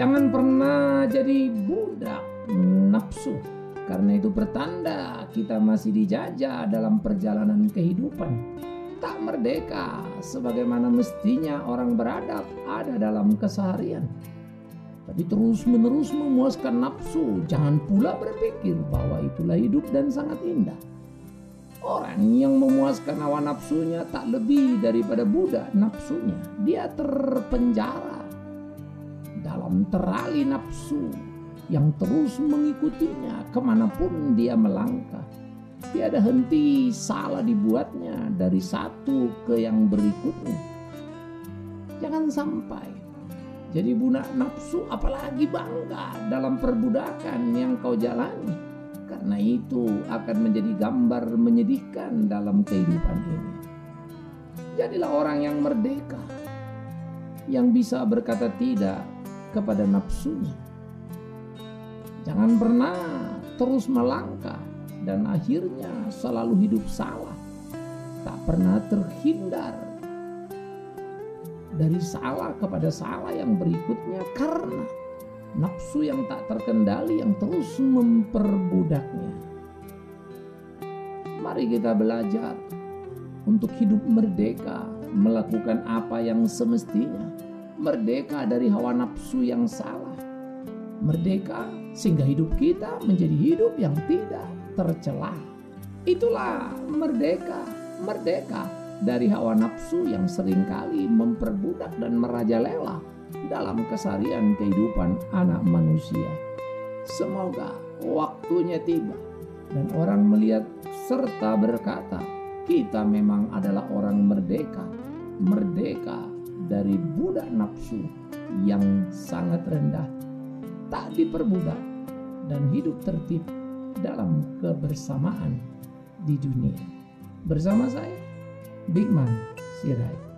Jangan pernah jadi budak nafsu, karena itu pertanda kita masih dijajah dalam perjalanan kehidupan. Tak merdeka sebagaimana mestinya orang beradab ada dalam keseharian. Tapi terus-menerus memuaskan nafsu, jangan pula berpikir bahwa itulah hidup dan sangat indah. Orang yang memuaskan hawa nafsunya tak lebih daripada budak nafsunya. Dia terpenjara dalam terali nafsu yang terus mengikutinya ke mana pun dia melangkah. Tiada henti salah dibuatnya dari satu ke yang berikutnya. Jangan sampai jadi budak nafsu apalagi bangga dalam perbudakan yang kau jalani. Karena itu akan menjadi gambar menyedihkan dalam kehidupan ini. Jadilah orang yang merdeka, yang bisa berkata tidak kepada nafsunya. Jangan pernah terus melangkah dan akhirnya selalu hidup salah. Tak pernah terhindar dari salah kepada salah yang berikutnya karena nafsu yang tak terkendali yang terus memperbudaknya. Mari kita belajar untuk hidup merdeka, melakukan apa yang semestinya, merdeka dari hawa nafsu yang salah, merdeka sehingga hidup kita menjadi hidup yang tidak tercelah. Itulah merdeka, merdeka dari hawa nafsu yang sering kali memperbudak dan merajalela dalam kesarian kehidupan anak manusia. Semoga waktunya tiba dan orang melihat serta berkata, kita memang adalah orang merdeka, merdeka dari budak nafsu yang sangat rendah, tak diperbudak dan hidup tertib dalam kebersamaan di dunia. Bersama saya, Bigman Sirait.